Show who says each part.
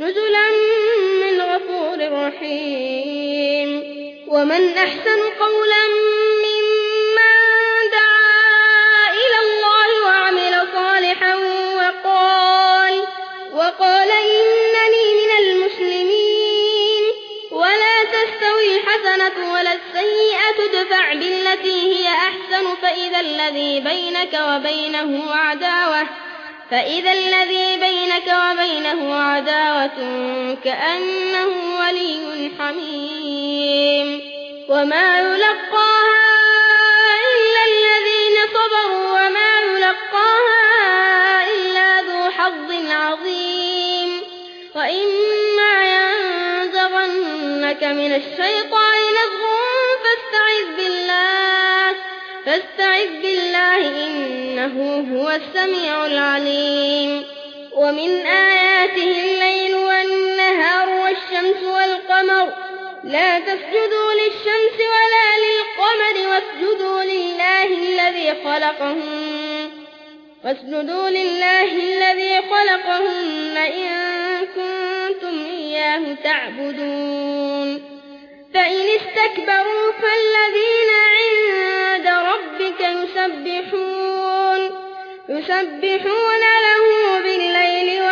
Speaker 1: نزلا من غفور رحيم. ومن أحسن قولا ممن دعا إلى الله وعمل صالحا وقال إنني من المسلمين. ولا تستوي الحسنة ولا السيئة ادفع بالتي هي أحسن فإذا الذي بينك وبينه عداوة فإذا الذي بينك وبينه عداوة كأنه ولي حميم. وما يلقاها إلا الذين صبروا وما يلقاها إلا ذو حظ عظيم. وإما ينزغنك من الشيطان نزغ فاستعذ بالله فاستعذ بالله إنه هو السميع العليم. ومن آياته الليل والنهار والشمس والقمر. لا تسجدوا للشمس ولا للقمر واسجدوا لله الذي خلقهن. واسجدوا لله الذي خلقهن إن كنتم إياه تعبدون. فإن استكبروا فالذين يسبحون له بالليل